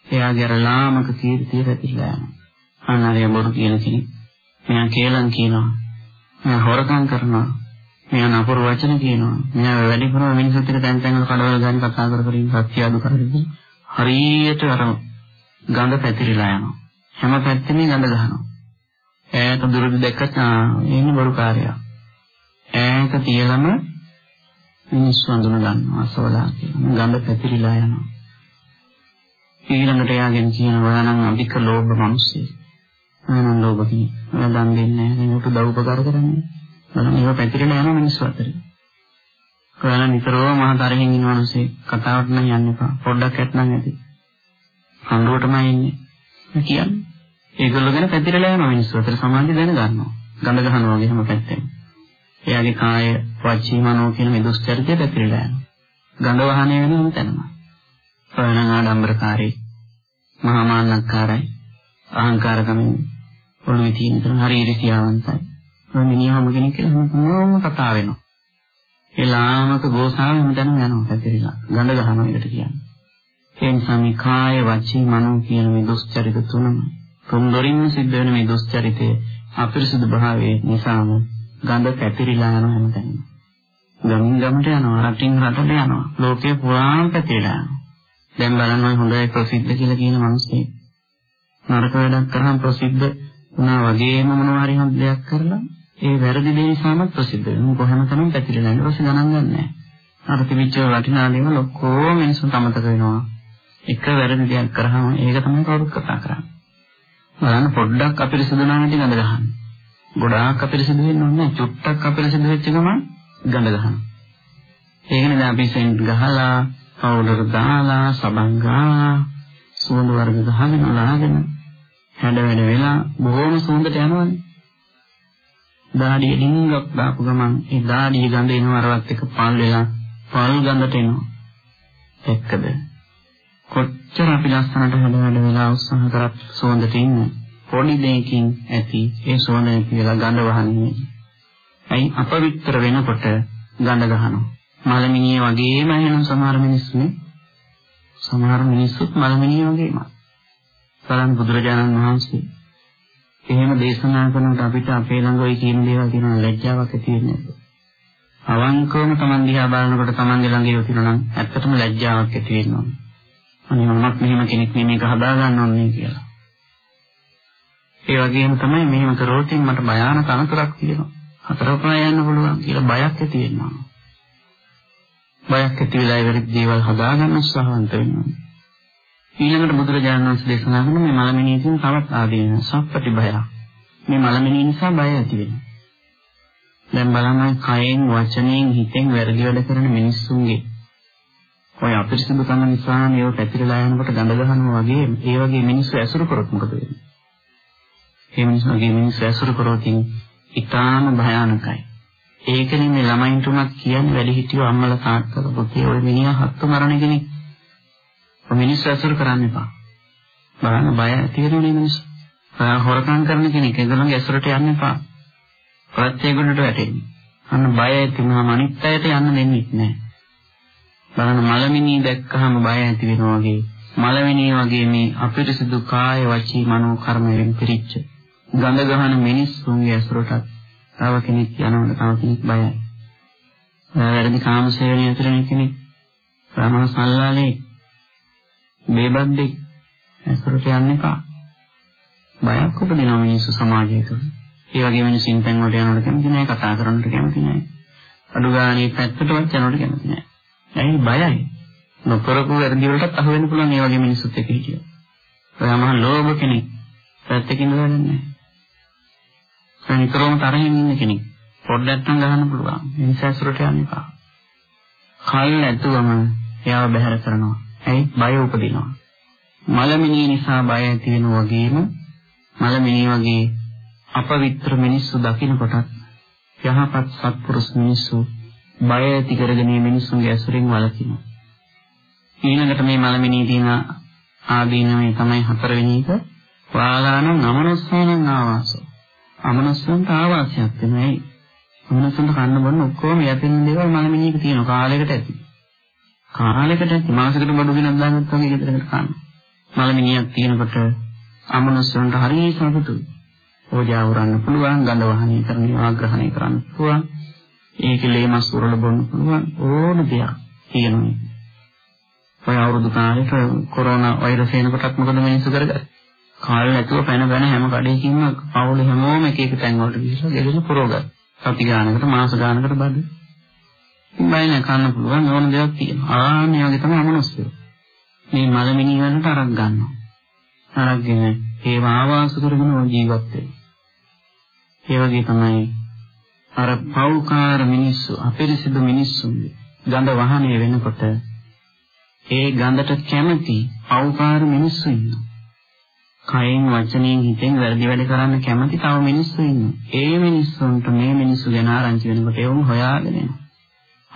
එයාගේ අර ලාමක කීර්තිය පැතිරලා යනවා. අන්නරිය බොරු කියන කෙනෙක්. මෙයා කේලම් කියනවා. මෙයා හොරකම් කරනවා. මෙයා නපුරු වචන කියනවා. මෙයා වැඩිපුරම මිනිස්සුත් එක්ක තැන් තැන් වල කඩවල ගන්න කතා කර කර ඉන්න සත්‍යadu කරගෙන හරියට අර ගඳ පැතිරිලා යනවා. හැම පැත්තෙම ගඳ ගහනවා. ඈත දුරදි දැක්කත් එන්නේ බොරු කාර්යයක්. ඈත තියලම මිනිස්සු අඳුන ගන්නවා අසවලා කියලා. ගඳ පැතිරිලා යනවා. ඊළඟට යාගෙන කියනවා නම් අධික ලෝභ මිනිස්සෙක්. ආනන්ද ලෝභ කෙනෙක්. ඔයා දන් දෙන්නේ නැහැ. නෙමෙයි උදව් උපකාර කරන්නේ. බලන්න ඒවා පැතිරෙලා යනවා මිනිස්සු අතරේ. ඔයාලා නිතරම මහා තරහින් ඉන්න මිනිස්සේ කතාවට නම් යන්න එපා. පොඩ්ඩක් ඇත්නම් ඇති. හඳුවටමයි ඉන්නේ. කියන්නේ. ඒගොල්ලෝ ගැන පැතිරලා යනවා මිනිස්සු අතර සමාජය දැන ගන්නවා. ගඳ ගහනවා වගේ හැම පැත්තෙම. එයාගේ කාය වචී මනෝ කියන මේ දුස්චරිතය පැතිරලා යනවා. ගඳ වහණය වෙනවම තැනම. ප්‍රාණ ආඩම්බරකාරී මහා මාන්නකාරයි අහංකාරකමින් ඔළුවේ තියෙන තරම් හරි ඉරිසියාවන්තයි. මිනිහම කෙනෙක් කියලා මොනම කතා වෙනවා. ඒ ලාමක ගෝසාව හැමතැනම යනවා පැතිරිලා. ගඳ ගහනවා එකට කියන්නේ. ඒ නිසා මේ කාය වචී මනෝ කියන මේ දුස්චරිත තුනම තුන්දොරින්ම සිද්ධ වෙන මේ දුස්චරිතයේ අපිරිසුදු භාවයේ නිසාම ගඳ පැතිරිලා යන හැමතැනම. ගමින් ගමට යනවා, රටින් රටට යනවා, ලෝකේ පුරාම පැතිරිලා යනවා. දැන් බලන්න ඔය හොඳයි ප්‍රසිද්ධ කියලා කියන මිනිස්සේ නරක වැඩක් කරාම ප්‍රසිද්ධ වුණා වගේම මොනවා හරි හොඳ දෙයක් කරලා ඒ වැරදි දේ නිසාම ප්‍රසිද්ධ වෙනවා. කොහොම තමයි පැතිරෙලා ඉන්නේ. ඊපස්සේ ගණන් ගන්නෑ. අර තිබිච්ච වටිනා දේවල් ඔක්කොම මිනිස්සුන්ට අමතක වෙනවා. එක වැරදි දෙයක් කරාම ඒක තමයි කවුරුත් කතා කරන්නේ. බලන්න පොඩ්ඩක් අපිරිසිදු නම් ඉතින් ගඳ ගන්න. ගොඩාක් අපිරිසිදු වෙන්න ඕනේ නැහැ. චුට්ටක් අපිරිසිදු වෙච්ච ගමන් ගඳ ගන්නවා. ඒකනේ දැන් අපි සෙන්ට් ගහලා, පවුඩර් දාලා, සබන් ගාලා, සුවඳ වර්ග ගහගෙන ලාගෙන හැඩ වැඩ වෙලා බොහොම සුවඳට යනවනේ. දාඩිය ඩිංගක් දාපු ගමන් ඒ දාඩිය ගඳ එනවරවත් එක පල් වෙලා පල් ගඳට එනවා. එක්කද? කොච්චර අපි ලස්සනට හැඩවැඩ වෙලා උත්සාහ කරත් සුවඳට ඉන්නේ. පොඩි දෙයකින් ඇති ඒ සුවඳ කියලා ගඳ වහන්නේ. ඇයි අපවිත්‍ර වෙනකොට ගඳ ගහනවා. මලමිනිය වගේම එහෙනම් සමහර මිනිස්සුනේ සමහර මිනිස්සුත් මලමිනිය වගේම. බලන්න බුදුරජාණන් වහන්සේ එහෙම දේශනා කරනකොට අපිට අපේ ළඟ ওই කියන දේවල් කියන ලැජ්ජාවක් ඇති වෙන්නේ නැහැ. අවංකවම Taman දිහා බලනකොට Tamanගේ ළඟ ඉව තියෙනවා නම් ඇත්තටම ලැජ්ජාවක් ඇති වෙනවා. අනේ මමත් මෙහෙම කෙනෙක් නෙමෙයි මේක හදා ගන්න ඕනේ කියලා. ඒ වගේම තමයි මෙහෙම කරොත් මට භයානක අනතුරක් තියෙනවා. හතරපා යන්න පුළුවන් කියලා බයක් ඇති වෙනවා. බයක් ඇති වෙලා ඉවර දේවල් හදා ගන්න උත්සාහවන්ත වෙනවා. ඊළඟට බුදුරජාණන් වහන්සේ දේශනා කරන මේ මලමිනියකින් තවත් ආදීන සප්පටි බය. මේ මලමිනිය නිසා බය ඇති වෙනවා. දැන් බලන්න කයෙන් වචනයෙන් හිතෙන් වැරදි වැඩ කරන මිනිස්සුන්ගේ ඔය අපිරිසිදුකම නිසා මේව පැතිරලා යනකොට ගඳ ගන්නවා වගේ ඒ වගේ මිනිස්සු ඇසුරු කරොත් මොකද වෙන්නේ? ඒ මිනිස්සුගේ මිනිස්සු ඇසුරු කරොත් ඉතාම භයානකයි. ඒකනේ මේ ළමයින්ට උනත් කියන්නේ වැඩි හිටියෝ අම්මලා තාත්තලා පුතේ ඔය මිනිහා හත්තු මරණ කෙනෙක් මිනිස්සු ඇසුරු කරන්න එපා. බලන්න බය ඇති වෙනනේ මිනිස්සු. හොරකම් කරන කෙනෙක් ඒගොල්ලන්ගේ ඇසුරට යන්න එපා. ප්‍රත්‍යේකුණට වැටෙන්නේ. අන්න බය ඇති වුණාම අනිත් අයට යන්න දෙන්නේ නැහැ. බලන්න මලමිනී දැක්කහම බය ඇති වෙනවා වගේ මලමිනී වගේ මේ අපිරිසිදු කාය වචී මනෝ කර්ම වලින් පිරිච්ච ගඳ ගහන මිනිස්සුන්ගේ ඇසුරටත් තව කෙනෙක් යනකොට තව කෙනෙක් බයයි. වැරදි කාමසේවණිය ඇතුළේ කෙනෙක් ප්‍රාමණ සල්ලාලේ මේබද්දේ ඇසුරට යන්න එපා. බයක් උපදිනවා මිනිස්සු සමාජයක. ඒ වගේ මිනිස්සුන් තැන් වලට යනකොට කැමති නැහැ කතා කරන්නට කැමති නැහැ. අඩු ගානේ පැත්තටවත් යනකොට කැමති නැහැ. ඇයි බයයි? නොකරපු වැරදි වලටත් අහු වෙන්න පුළුවන් ඒ වගේ මිනිස්සුත් එක්ක හිටියොත්. ඔයා මහා ලෝභ කෙනෙක්. පැත්තකින් ඉඳලා නැහැ. සනිකරම තරහින් ඉන්න කෙනෙක්. පොඩ්ඩක් නම් ගහන්න පුළුවන්. ඒ නිසා සුරට යන්න එපා. කල් නැතුවම එයාව බැහැර කරනවා. ඇයි? බය උපදිනවා. මලමිණිය නිසා බය ඇති වෙන වගේම මලමිණිය වගේ අපවිත්‍ර මිනිස්සු දකින්නකොටත් යහපත් සත්පුරුෂ මිනිස්සු බය ඇති කරගෙන මේ මිනිස්සුන්ගේ ඇසුරින් වළකිනවා. ඊළඟට මේ මලමිණිය තියෙන ආදීනමේ තමයි හතරවෙනි එක. වාලානම් අමනුස්සයන්න් ආවාසෝ. අමනුස්සයන්ට ආවාසයක් තමයි. අමනුස්සයන්ට කන්න බොන්න ඔක්කොම යටින් දේවල් මලමිණියක තියෙන කාලයකට ඇති. කාලයකට ඇති මාසෙකට බඩු ගෙනත් දාගත්තා වගේ ගෙදරකට කන්න. මලමිණියක් තියෙනකොට අමනුස්සයන්ට හරිය සතුටුයි. ඕජා උරන්න පුළුවන්, ගඳ වහනය කරන ආග්‍රහණය කරන්න පුළුවන්. ඒකේ ලේමස් උරල බොන්න පුළුවන් ඕන දෙයක් තියෙනවා. ඔය අවුරුදු කාලේට කොරෝනා වෛරස් එනකොටත් මොකද මිනිස්සු කරගත්තේ? කාලේ නැතුව පැන පැන හැම කඩේකින්ම පවුල හැමෝම එක එක තැන් වලට ගිහිල්ලා ගෙදර පුරවගත්තා. සති ගානකට මාස ගානකට බඩ. බයින කන්න පුළුවන් ඕන දේවල් තියෙනවා. ආන්නේ වගේ තමයි අමනුස්සය. මේ මලමිනි වලට අරක් ගන්නවා. අරක්ගෙන ඒව ආවාස කරගෙන ජීවත් වෙනවා. ඒ වගේ තමයි අර පෞකාර මිනිස්සු අපිරිසිදු මිනිස්සුන්ගේ ගඳ වහනේ වෙනකොට ඒ ගඳට කැමති පෞකාර මිනිස්සු ඉන්නවා. කයෙන් වචනයෙන් හිතෙන් වැරදි වැඩ කරන්න කැමති තව මිනිස්සු ඉන්නවා. ඒ මිනිස්සුන්ට මේ මිනිස්සු ගැන ආරංචි වෙනකොට ඒවම හොයාගෙන යනවා.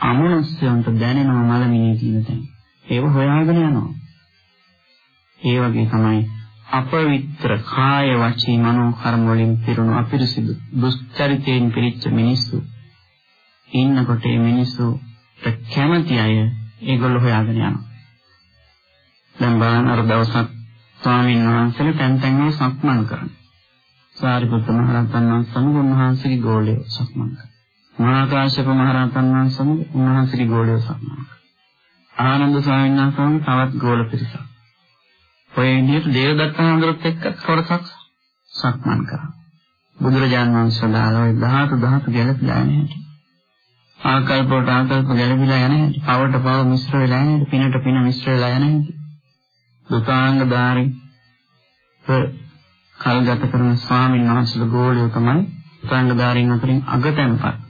අමනුෂ්‍යයන්ට දැනෙනවා මලමිණී කියන තැන. ඒව හොයාගෙන යනවා. ඒ වගේ තමයි අපවිත්‍ර කාය වචී මනෝ කර්ම වලින් පිරුණු අපිරිසිදු දුස්චරිතයෙන් පිරිච්ච මිනිස්සු ඉන්නකොට මේ මිනිස්සු කැමති අය ඒගොල්ලෝ හොයාගෙන යනවා. දැන් බලන්න අර දවසක් ස්වාමීන් වහන්සේලා තැන් තැන් වල සක්මන් කරනවා. සාරිපුත්ත මහ රහතන් වහන්සේ උන්වහන්සේගේ ගෝලයේ සක්මන් කරනවා. මහා කාශ්‍යප මහ රහතන් වහන්සේ උන්වහන්සේගේ ගෝලයේ සක්මන් කරනවා. ආනන්ද ස්වාමීන් වහන්සේ තවත් ගෝල පිරිසක්. ඔය විදිහට දේවදත්ත හඳුරත් එක්ක කොටසක් සක්මන් කරා. බුදුරජාන් වහන්සේ දාලා ඔය ධාතු ධාතු ගැලපිලා යන හැටි. ආකල්පයට ආකල්ප ගැලපිලා යන හැටි. පවට පව මිශ්‍ර වෙලා යන හැටි. පිනට පින මිශ්‍ර වෙලා යන හැටි. දුතාංග ධාරි කල්ගත කරන ස්වාමීන් වහන්සේලා ගෝලිය තමයි දුතාංග ධාරීන් අතරින් අගතැන්පත්.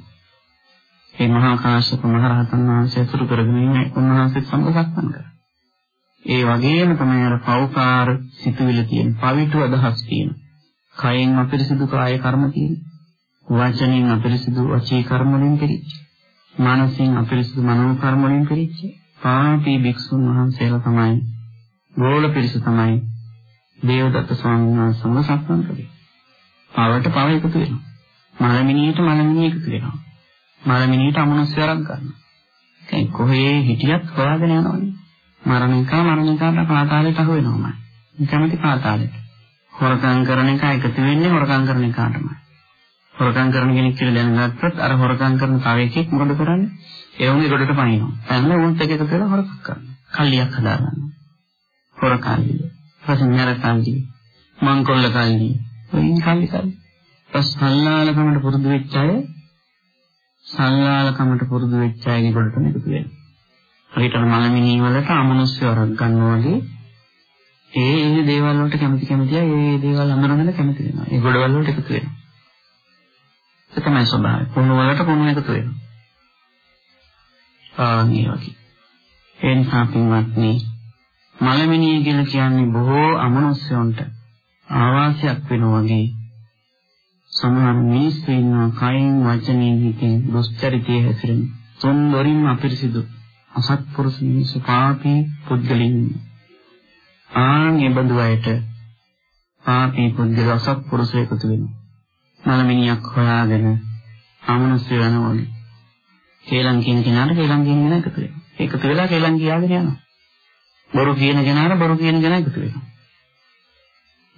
මේ මහා කාශ්‍යප මහ රහතන් වහන්සේ සුරු කරගෙන ඉන්නේ උන්වහන්සේ සමග සක්මන් කරා. ඒ වගේම තමයි අර පෞකාර සිතුවිලි තියෙන, පවිතු අදහස් තියෙන. කයෙන් අපිරිසිදු කාය කර්ම තියෙන. වචනෙන් අපිරිසිදු වචී කර්ම වලින් පිරිච්ච. මානසින් අපිරිසිදු මනෝ කර්ම වලින් පිරිච්ච. පාපී භික්ෂුන් වහන්සේලා තමයි ගෝල පිරිස තමයි දේවදත්ත ස්වාමීන් වහන්සේම සක්මන් කළේ. පවට පව එකතු වෙනවා. මලමිනියට මලමිනිය එකතු වෙනවා. මලමිනියට අමනුෂ්‍යයක් ගන්නවා. ඒ කොහේ හිටියත් හොයාගෙන යනවනේ. මරණිකා මරණිකාට පාතාලයට අහු වෙනවමයි. කැමති පාතාලයට. හොරකම් කරන එක එකතු වෙන්නේ හොරකම් කරන එකාටමයි. හොරකම් කරන කෙනෙක් කියලා දැනගත්තොත් අර හොරකම් කරන තව එකෙක් මොකද කරන්නේ? ඒ වුණේ ගොඩට පනිනවා. පැනලා උන්ට එක එකතු කරලා හොරකම් කරනවා. කල්ලියක් හදාගන්නවා. හොරකල්ලිය. ප්‍රසන්නර කල්ලිය. මංකොල්ල කල්ලිය. ඔයින් කල්ලි කල්ලි. ප්‍රසන්නලාලකමට පුරුදු වෙච්ච අය සංලාලකමට පුරුදු වෙච්ච අයගේ ගොඩටම එකතු වෙනවා. හරියට මලමිනී වලට අමනුෂ්‍ය වරක් ගන්නවා වගේ ඒ ඒ දේවල් වලට කැමති කැමති අය ඒ දේවල් අඳුරගෙන කැමති වෙනවා. ඒ ගොඩවල් වලට එකතු වෙනවා. ඒක තමයි ස්වභාවය. කුණු වලට කුණු එකතු වෙනවා. ආන්නේ වගේ. ඒ නිසා පින්වත්නි මලමිනී කියලා කියන්නේ බොහෝ අමනුෂ්‍යයන්ට ආවාසයක් වෙනවා වගේ සමහර මිනිස්සු ඉන්නවා කයින් වචනෙන් හිතෙන් දුස්චරිතයේ හැසිරෙන තුන් වරින්ම අපිරිසිදු අසත්පුරුෂ මිනිස්සු පාපී පුද්ගලින් ආන් ඒ බඳු අයට පාපී පුද්ගල අසත්පුරුෂය එකතු වෙනවා. මලමිනියක් හොයාගෙන අමනුෂ්‍ය වෙනවලු. කේලම් කියන කෙනාට කේලම් කියන කෙනා එකතු වෙනවා. එකතු වෙලා කේලම් කියාගෙන යනවා. බොරු කියන කෙනාට බොරු කියන කෙනා එකතු වෙනවා.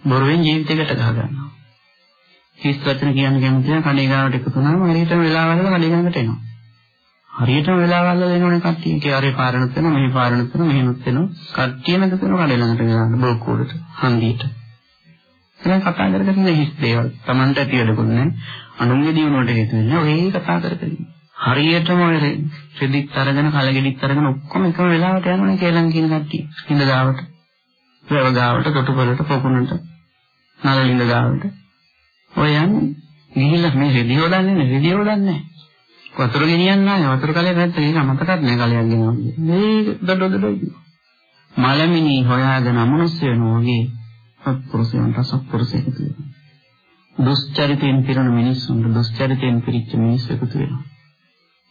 බොරුවෙන් ජීවිතයකට ගහ ගන්නවා. හිස් වචන කියන කැමතිය කඩේ ගාවට එකතු වුණාම හරියටම වෙලාවල් වල කඩේ ගාවට එනවා. හරියටම වෙලාවල් වල එනෝනේ කට්ටිය. ඒ ආරේ පාරණත් වෙනවා, මෙහි පාරණත් වෙනවා, මෙහෙනුත් වෙනවා. කට්ටියම එකතු වෙනවා කඩේ ළඟට ගියාම බෝක්කුවලට, හන්දියට. එහෙනම් කතා කරගෙන හිස් දේවල් Tamanට ඇති වෙලකුත් නැහැ. අනුන්ගේ දිනුවට හේතු වෙන්නේ ඔය කතා කරගෙන. හරියටම ඔය රෙදිත් අරගෙන කලගෙඩිත් අරගෙන ඔක්කොම එකම වෙලාවට යනවනේ කේලම් කියන කට්ටිය. හිඳ ගාවට, වැව ගාවට, තොටුපළට, පොකුණට, නලලින්ද ගාවට. ඔය යන්නේ ගිහිල්ලා මේ රෙදි හොදන්නේ නේ, රෙදි හොදන්නේ වතුර ගෙනියන්න ආයේ වතුර කලයක් නැත්නම් ඒක මතකත් නෑ කලයක් ගෙනවන්නේ. මේ දඩ දඩ මලමිනි හොයාගෙන අමනුෂ්‍ය වෙනවා වගේ සත්පුරුෂයන්ට සත්පුරුෂයෙකු වෙනවා. දුස්චරිතයෙන් පිරුණු මිනිස්සුන්ට දුස්චරිතයෙන් පිරිච්ච මිනිස්සු එකතු වෙනවා.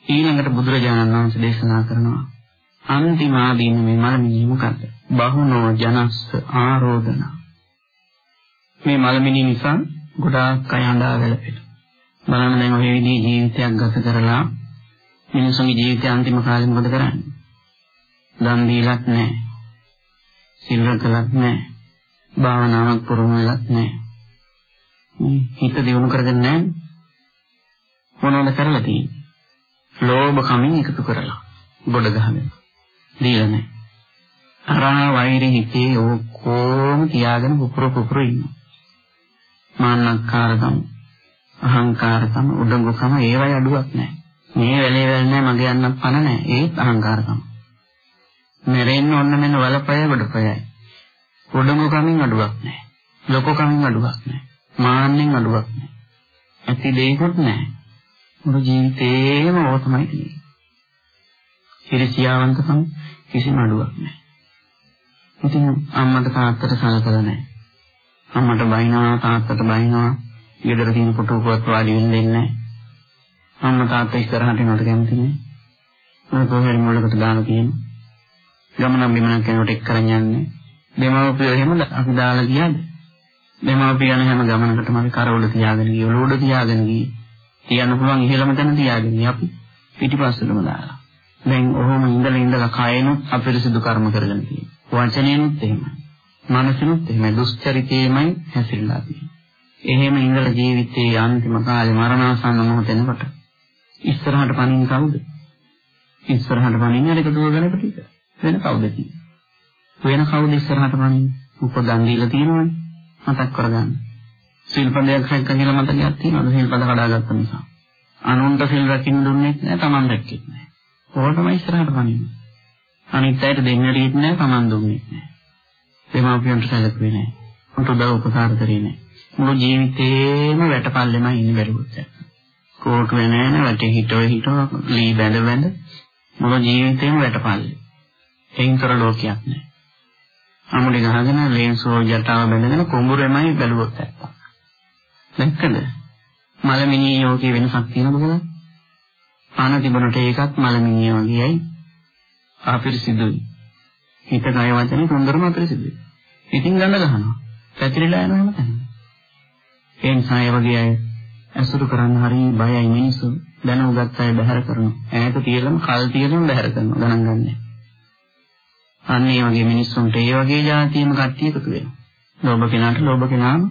ඊළඟට බුදුරජාණන් වහන්සේ දේශනා කරනවා අන්තිම ආදීන මේ මලමිනී මොකද්ද? බහුනෝ ජනස්ස ආරෝධන. මේ මලමිනී නිසා ගොඩාක් අය අඬා වැළපෙනවා. බලන්න දැන් ඔය විදිහේ ජීවිතයක් ගත කරලා මිනිසුන්ගේ ජීවිතය අන්තිම කාලේ මොකද කරන්නේ? දන් දීලක් නැහැ. සිල් රැකලක් නැහැ. භාවනාවක් පුරුදු වෙලත් නැහැ. හිත දියුණු කරගෙන නැහැ. මොනවද කරලා තියෙන්නේ? ලෝභ කමින් එකතු කරලා ගොඩ ගහගෙන. දීලා නැහැ. අරා වෛරය හිතේ ඔක්කොම තියාගෙන පුපුර පුපුර ඉන්නවා. මාන්නක්කාරකම්, අහංකාරකම්, උඩඟුකම ඒවයි අඩුවක් නැහැ. මේ වෙලේ වෙල නැහැ මගේ යන්නත් පණ නැහැ. ඒත් අහංකාරකම. මෙරෙන්න ඔන්න මෙන්න වලපය ගොඩපයයි. උඩඟු කමින් අඩුවක් නැහැ. ලොකු කමින් අඩුවක් නැහැ. මාන්නෙන් අඩුවක් නැහැ. ඇති දෙයක්වත් නැහැ. මුළු ජීවිතේම ඕක තමයි තියෙන්නේ. හිරිසියාවන්තකම කිසිම අඩුවක් නැහැ. ඉතින් අම්මට තාත්තට සලකලා නැහැ. අම්මට බයිනවා තාත්තට බයිනවා. ගෙදර තියෙන පුටුවකවත් වාඩි වෙන්න දෙන්නේ නැහැ. අම්මා තාත්තා ඉස්සරහට එනවට කැමති නැහැ. මොකද කොහේ මොලකට දාන තියෙන්නේ. ගමන බිමනක් යනකොට එක් කරන් යන්නේ. දෙමව්පියෝ එහෙම අපි දාලා ගියාද? දෙමව්පියෝ යන හැම ගමනකටම අපි කරවල තියාගෙන ගිය ඔලුවඩ තියාගෙන ගියේ. තියන්න පුළුවන් ඉහෙළම තැන තියාගෙන අපි පිටිපස්සටම දාලා. දැන් ඔහොම ඉඳලා ඉඳලා කයනොත් අපිරිසිදු කර්ම කරගෙන තියෙනවා. වචනේනොත් එහෙමයි. මනසනොත් එහෙමයි. දුස්චරිතේමයි හැසිරලා තියෙන්නේ. එහෙම ඉඳලා ජීවිතයේ අන්තිම කාලේ මරණාසන්න මොහොතේනකොට ඉස්සරහට පණින්න කවුද? ඉස්සරහට පණින්න අර එක දුවගෙන ටික. වෙන කවුද කියන්නේ? වෙන කවුද ඉස්සරහට පණින්නේ? උපදන් දීලා තියෙනවනේ. මතක් කරගන්න. සිල්පදයක් රැක්ක කියලා මතකයක් තියෙනවද? සිල්පද කඩාගත්ත නිසා. අනුන්ට සිල් රකින්න දුන්නේ නැහැ, Taman රැක්කේ නැහැ. ඕක තමයි ඉස්සරහට පණින්නේ. අනිත් අයට දෙන්න රීත් නැහැ, Taman දුන්නේ නැහැ. දෙමාපියන්ට සැලකුවේ නැහැ. උන්ට උදව් උපකාර කරේ නැහැ. මුළු ජීවිතේම වැටපල්ලෙමයි ඉන්නේ බැලුවොත්. කෝටුවේ නැහැ වැටේ හිටව හිටව ලී බැඳ බැඳ මුළු ජීවිතේම වැටපල්ලේ. එයින්තර ලෝකයක් නැහැ. අමුඩි ගහගෙන ලේන්සෝ ජටාව බැඳගෙන කුඹුරෙමයි බැලුවොත් ඇත්ත. දැක්කද? මලමිනිය යෝගී වෙනසක් තියෙනවද කියලා? පාන තිබුණට ඒකත් මලමිනිය වගේයි අපිරිසිදුයි. හිත කය වචනේ තුන්දරම අපිරිසිදුයි. ඉතින් ගඳ ගහනවා. පැතිරිලා යනවා හැමතැනම. ඒ නිසා ඒ වගේ අය අසුරු කරන්න හරි බයයි මිනිස්සු දැනුගත් අය බැහැර කරනවා. ඈත තියලම කල් තියලම බැහැර කරනවා. ගණන් ගන්නෑ. අන්න ඒ වගේ මිනිස්සුන්ට ඒ වගේ જાතියෙම කට්ටිය එකතු වෙනවා. ලෝභ කෙනාට ලෝභ කෙනාම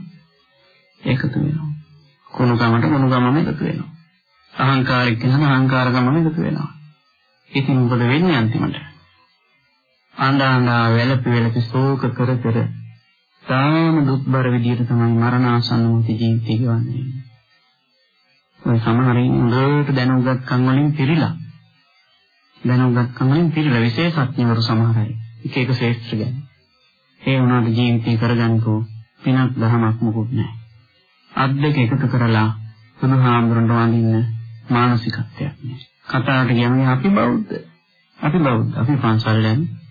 එකතු වෙනවා. කුණු කමට කුණු කමම එකතු වෙනවා. අහංකාරික කෙනාට අහංකාරකමම එකතු වෙනවා. ඉතින් මොකද වෙන්නේ අන්තිමට? ආණ්ඩාණ්ඩා වැළපි වැළපි ශෝක කර කර තාම දුක්බර විදියට තමයි මරණාසන්න මොහොතේ ජීවිතය ගෙවන්නේ. ඔය සමහරින් හොඳට දැනුගත්කම් වලින් පිරීලා දැනුගත්කම් වලින් පිරීලා විශේෂඥවරු සමහර අය එක එක ශේෂ්ත්‍ර ගැන. ඒ වුණාට ජීවිතේ කරගන්නකෝ පිනක් දහමක් මොකුත් නැහැ. අත් දෙක එකතු කරලා බුදුහාමුදුරන්ට වඳින්න මානසිකත්වයක් නෑ. කතාවට කියන්නේ අපි බෞද්ධ. අපි බෞද්ධ. අපි පන්සල් යන්නේ.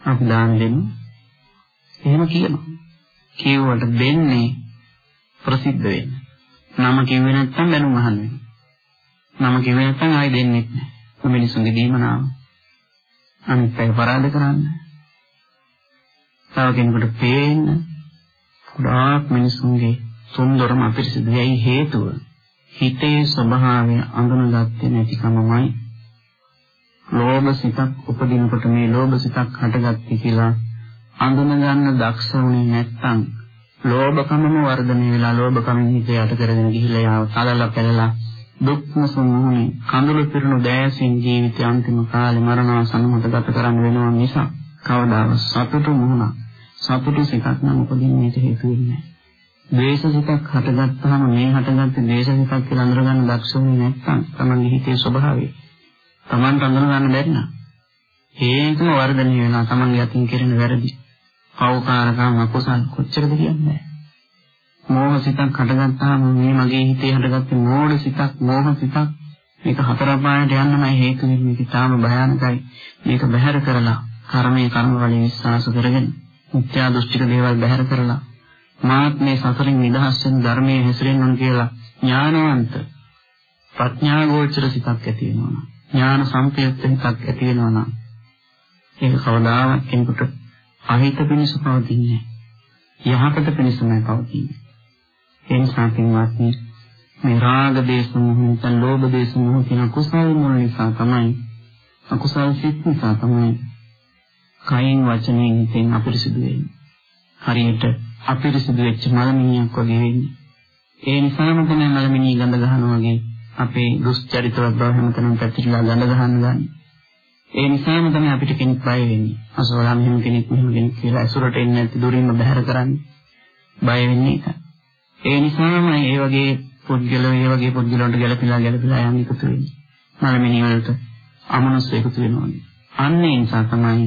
අපි දාන දෙන්නේ. එහෙම කියනවා. කියුවට දෙන්නේ ප්‍රසිද්ධ වෙන්න. නම කිව්වේ නැත්නම් බැනුම් අහන්නේ. නම කිව්වේ නැත්නම් ආයි දෙන්නේ නැහැ. මිනිසුන්ගේ දීමනාව. අනිත් අය පරාද කරන්නේ. තව කෙනෙකුට පේන්න ගොඩාක් මිනිසුන්ගේ සුන්දරම අපිරිසිදු වෙයි හේතුව හිතේ ස්වභාවය අඳුනගත්තේ නැතිකමමයි ලෝභ සිතක් උපදිනකොට මේ ලෝභ සිතක් හටගත්තී කියලා අඳුන ගන්න දක්ෂ වුණේ නැත්නම් ලෝභකමම වර්ධනය වෙලා ලෝභකමින් හිතේ යට කරගෙන ගිහිල්ලා යාව තලලා පෙරලා දුක්ම සමුහුනේ කඳුළු පිරුණු දෑසින් ජීවිතය අන්තිම කාලේ මරණාසන්න මත ගත කරන්න වෙනවා නිසා කවදාවත් සතුටු මුහුණ සතුටු සිතක් නම් උපදින්නට හේතු වෙන්නේ ද්වේෂ සිතක් හටගත්තාම මේ හටගත්ත ද්වේෂ සිතක් කියලා අඳුරගන්න දක්ෂ වෙන්නේ නැත්නම් තමන්ගේ හිතේ ස්වභාවය තමන්ට අඳුරගන්න බැරි නම් ඒකම වර්ධනය වෙනවා තමන්ගේ අතින් කෙරෙන වැරදි. පෞකාරකම් අකුසල් කොච්චරද කියන්නේ? මෝහ සිතක් හටගත්තාම මේ මගේ හිතේ හටගත්ත මෝඩ සිතක් මෝහ සිතක් මේක හතර පායට යන්නම හේතු වෙන්නේ මේක තාම භයානකයි. මේක බැහැර කරලා කර්මයේ කර්ම වලින් විශ්වාස කරගෙන මිත්‍යා දෘෂ්ටික දේවල් බැහැර කරලා මාත් මේ සසරින් නිදහස් වෙන ධර්මයේ හැසිරෙන්න ඕන කියලා ඥානවන්ත ප්‍රඥා ගෝචර සිතක් ඇති වෙනවා. ඥාන සම්පයුක්ත හිතක් ඇති වෙනවා නම් ඒක කවදාවත් කෙනෙකුට අහිත පිණිස පවතින්නේ යහපත පිණිසමයි පවතින්නේ ඒ නිසා පින්වත්නි මේ රාග දේශ මොහ නැත්නම් ලෝභ දේශ මොහ කියන කුසල මුල නිසා තමයි අකුසල සිත් නිසා තමයි කයින් වචනයෙන් හිතෙන් අපිරිසිදු වෙන්නේ. හරියට අපිරිසිදු වෙච්ච මලමිණියක් වගේ වෙන්නේ. ඒ නිසාම තමයි මලමිණිය ගඳ ගන්නවා වගේ අපේ දුස්චරිතවත් බව හැමතැනම පැතිරලා ගඳ ගන්න ගන්නේ. ඒ නිසාම තමයි අපිට කෙනෙක් බය වෙන්නේ. අසවලා මෙහෙම කෙනෙක් මෙහෙම කෙනෙක් කියලා ඇසුරට එන්නේ නැති දුරින්ම බැහැර කරන්නේ. බය වෙන්නේ ඒක. ඒ නිසාම ඒ වගේ පුද්ගලයෝ ඒ වගේ පුද්ගලයන්ට ගැළපීලා ගැළපීලා යන්නේ එකතු වෙන්නේ. මලමිණිය වලට අමනස් එකතු වෙනවා. අන්න ඒ නිසා තමයි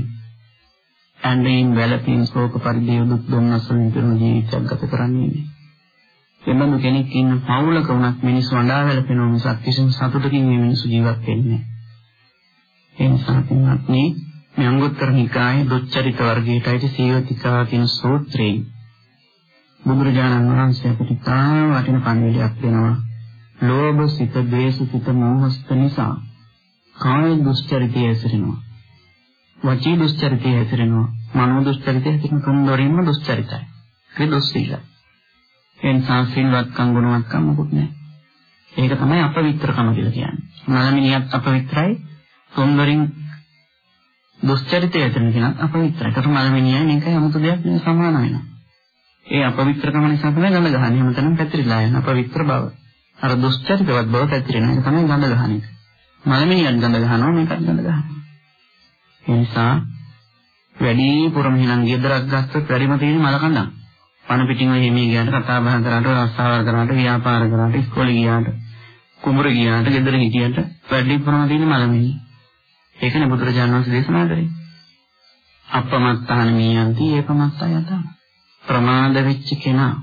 ඇඳීම් වැළපීම් ශෝක පරිදේව දුක් දුන්නස් වලින් පිරුණු ජීවිතයක් ගත කරන්නේ. එබඳු කෙනෙක් ඉන්න පවුලක වුණත් මිනිස්සු අඬා වැළපෙනවා මිසක් කිසිම සතුටකින් මේ මිනිස්සු ජීවත් වෙන්නේ නැහැ. ඒ නිසා පින්වත්නි මේ අංගුත්තර නිකායේ දුච්චරිත වර්ගයට අයිති සීවතිකා කියන සූත්‍රයෙන් බුදුරජාණන් වහන්සේ අපිට තාම වටින පණිවිඩයක් දෙනවා. ලෝභ සිත, ද්වේෂ සිත, මෝහ සිත නිසා කාය දුස්චරිතය ඇසිරෙනවා. වචී දුස්චරිතය හැසිරෙනවා. මනෝ දුස්චරිතය හැසිරෙන තුන් දොරින්ම දුස්චරිතයි. ඒ දුස්සීල. එන්සා සිල්වත්කම් ගුණවත්කම් මොකුත් නැහැ. ඒක තමයි අපවිත්‍රකම කියලා කියන්නේ. මලමිනියත් අපවිත්‍රයි තුන් දොරින් දුස්චරිතය හැසිරෙන කෙනත් අපවිත්‍රයි. ඒකට මලමිනියයි මේකයි 아무තු දෙයක් නෙවෙයි සමාන වෙනවා. ඒ අපවිත්‍රකම නිසා තමයි ගඳ ගහන්නේ. හැමතැනම පැතිරිලා යන අපවිත්‍ර බව. අර දුස්චරිතවත් බව පැතිරෙන එක තමයි ගඳ ගහන්නේ. මලමිනියත් ගඳ ගහනවා මේකත් ගඳ ගහනවා. ඒ නිසා වැඩි පුරම හිලන් ගෙදරක් ගත්තොත් වැඩිම තියෙන මල කඳන්. පණ පිටින් ඔය හිමී ගියාට කතා බහ කරාට රස්සාවල් කරාට ව්‍යාපාර කරාට ඉස්කෝලේ ගියාට කුඹුර ගියාට ගෙදර හිටියට වැඩි පුරම තියෙන මලමිනි. ඒකනේ බුදුරජාණන් වහන්සේ දේශනා කරේ. අපමත්තහන මීයන්ති ඒකමත්ත යත. ප්‍රමාද වෙච්ච කෙනා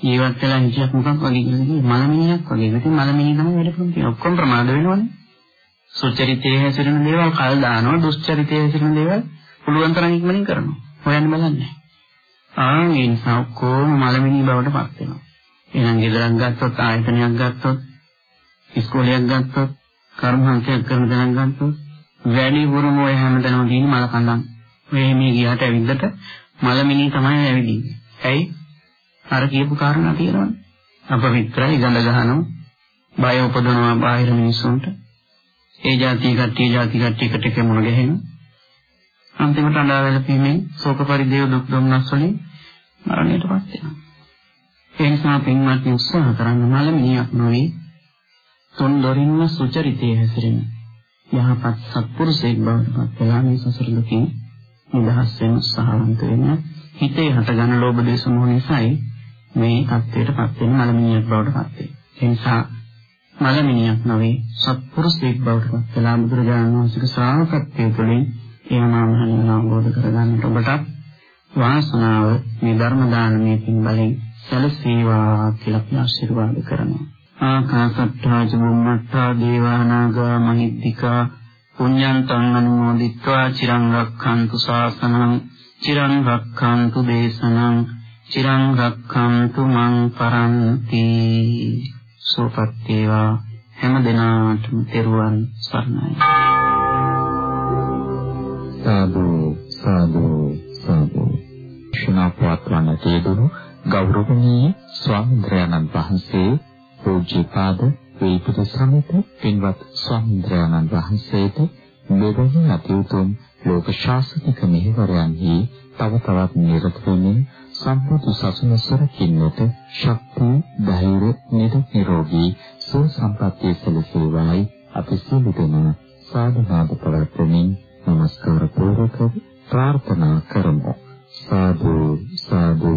ජීවත් වෙලා හිටියක් මොකක් වගේ කියන්නේ මලමිනියක් වගේ. ඉතින් මලමිනිය තමයි වැඩ පුරුදු තියෙන්නේ. ඔක්කොම ප්‍රමාද වෙනවනේ. සුචරිතයේ හැසිරෙන දේවල් කල් දානවා දුස්චරිතයේ හැසිරෙන දේවල් පුළුවන් තරම් ඉක්මනින් කරනවා. හොයන්න බලන්නේ. ආ ඒ නිසා කොහොම මලමිනී බවට පත් වෙනවා. එහෙනම් ගෙදරක් ගත්තොත් ආයතනයක් ගත්තොත් ඉස්කෝලයක් ගත්තොත් කර්මහන්තයක් කරන තැනක් ගත්තොත් වැඩි වුරුම ඔය හැමදැනම තියෙන මල කඳන්. ඔය මේ ගියාට ඇවිද්දට මලමිනී තමයි ඇවිදින්නේ. ඇයි? අර කියපු කාරණා තියෙනවනේ. අපවිත්‍රයි ගඳ ගහනවා. බය උපදවනවා බාහිර මිනිස්සුන්ට. ඒ જાතිය කට්ටිය જાති කට්ටියකට කෙමුණ ගැහෙනවා. අන්තිමට අඬා වැළපීමෙන් ශෝක පරිදේව දුක් දුම්නස් වලින් මරණයටපත් වෙනවා. ඒ නිසා පින්වත්නි උත්සාහ කරන්න මලමිනියක් නොවේ තුන් දොරින්ම සුචරිතයේ හැසිරෙන යහපත් සත්පුරුෂයෙක් බවට පත් වෙලා මේ සසර දුකින් නිදහස් වෙන උත්සාහවන්ත වෙන හිතේ හටගන්න ලෝභ දේශ මොහ නිසායි මේ தත්ත්වයටපත් වෙන මලමිනියක් බවට පත් වෙන්නේ. ඒ නිසා මලමිනියක් නොවේ සත්පුරුෂයෙක් බවට පත් වෙලා බුදුරජාණන් වහන්සේගේ ශ්‍රාවකත්වයේ තුළින් එයාමහණන් අවබෝධ කරගන්නට ඔබටත් වාසනාව මේ ධර්ම දානමය පින් බලෙන් සැලසේවා කියලා අපි ආශිර්වාද කරනවා. ආකාසත්තා චුම්මත්තා දේවානාගා මහිද්దికා පුඤ්ඤන්තං අනුමෝදිත්වා චිරං රක්ඛන්තු ශාසනං චිරං රක්ඛන්තු දේශනං චිරං රක්ඛන්තු මං පරන්ති. සෝපත් වේවා හැම දිනාටම තෙරුවන් සරණයි. සාදු සාදු සාදු. ශනාපවත් වන්නට යෙදුණු ගෞරවනීය ස්වාමීන් වහන්සේ පූජ්‍යපාද වේපිට සමිත පින්වත් ස්වාමීන් වහන්සේට මෙවැනි අතිඋතුම් ලෝක ශාසනික මෙහෙවරයන්හි තව තවත් නිරත වෙමින් සම්පූර්ණ සසුන සරකින්නට ශක්තිය, ධෛර්ය, නිරෝගී සුව සම්පන්නිය සැලසේවායි අපි සියලු දෙනා සාධනාද පවත්වමින් নমස්කාර පූර්වකව ප්‍රාර්ථනා කරමු සාදු සාදු